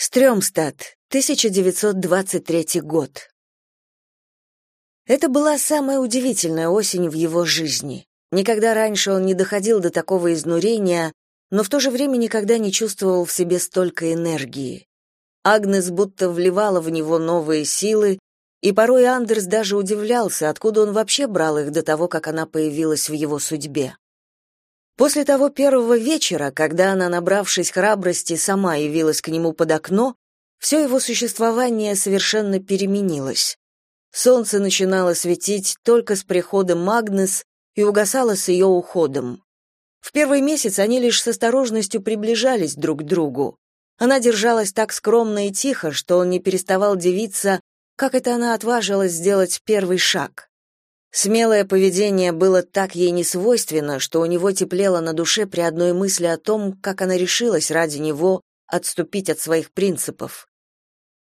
Стрёмстад, 1923 год. Это была самая удивительная осень в его жизни. Никогда раньше он не доходил до такого изнурения, но в то же время никогда не чувствовал в себе столько энергии. Агнес будто вливала в него новые силы, и порой Андерс даже удивлялся, откуда он вообще брал их до того, как она появилась в его судьбе. После того первого вечера, когда она, набравшись храбрости, сама явилась к нему под окно, все его существование совершенно переменилось. Солнце начинало светить только с приходом Магнес и угасало с ее уходом. В первый месяц они лишь с осторожностью приближались друг к другу. Она держалась так скромно и тихо, что он не переставал дивиться, как это она отважилась сделать первый шаг. Смелое поведение было так ей несвойственно, что у него теплело на душе при одной мысли о том, как она решилась ради него отступить от своих принципов.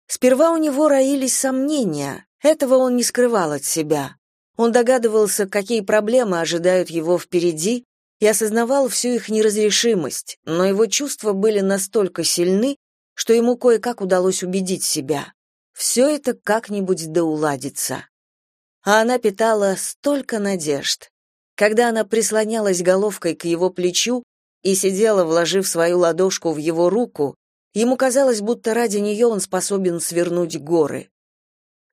Сперва у него роились сомнения, этого он не скрывал от себя. Он догадывался, какие проблемы ожидают его впереди, и осознавал всю их неразрешимость, но его чувства были настолько сильны, что ему кое-как удалось убедить себя. Все это как-нибудь да уладится а она питала столько надежд. Когда она прислонялась головкой к его плечу и сидела, вложив свою ладошку в его руку, ему казалось, будто ради нее он способен свернуть горы.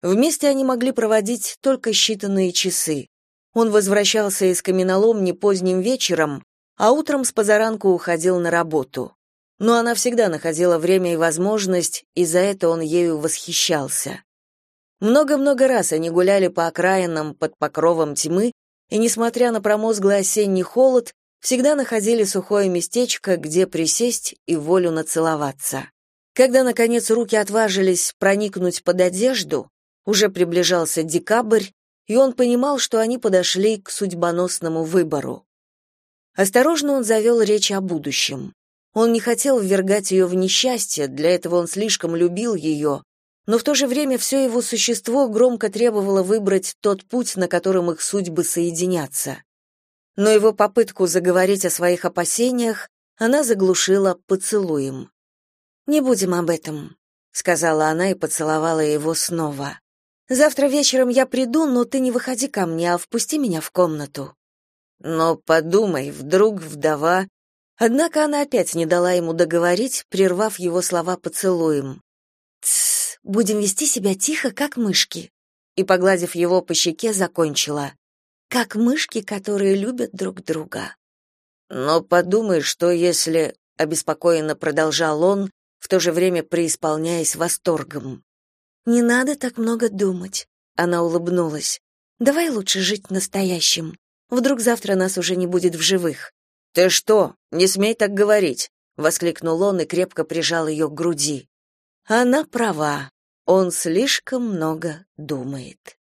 Вместе они могли проводить только считанные часы. Он возвращался из каменоломни поздним вечером, а утром с позаранку уходил на работу. Но она всегда находила время и возможность, и за это он ею восхищался. Много-много раз они гуляли по окраинам под покровом тьмы, и, несмотря на промозглый осенний холод, всегда находили сухое местечко, где присесть и волю нацеловаться. Когда, наконец, руки отважились проникнуть под одежду, уже приближался декабрь, и он понимал, что они подошли к судьбоносному выбору. Осторожно он завел речь о будущем. Он не хотел ввергать ее в несчастье, для этого он слишком любил ее, но в то же время все его существо громко требовало выбрать тот путь, на котором их судьбы соединятся. Но его попытку заговорить о своих опасениях она заглушила поцелуем. «Не будем об этом», — сказала она и поцеловала его снова. «Завтра вечером я приду, но ты не выходи ко мне, а впусти меня в комнату». Но подумай, вдруг вдова... Однако она опять не дала ему договорить, прервав его слова поцелуем. «Тссс, Будем вести себя тихо, как мышки. И погладив его по щеке, закончила: как мышки, которые любят друг друга. Но подумай, что если, обеспокоенно продолжал он, в то же время преисполняясь восторгом. Не надо так много думать, она улыбнулась. Давай лучше жить настоящим. Вдруг завтра нас уже не будет в живых. Ты что? Не смей так говорить, воскликнул он и крепко прижал ее к груди. Она права. Он слишком много думает.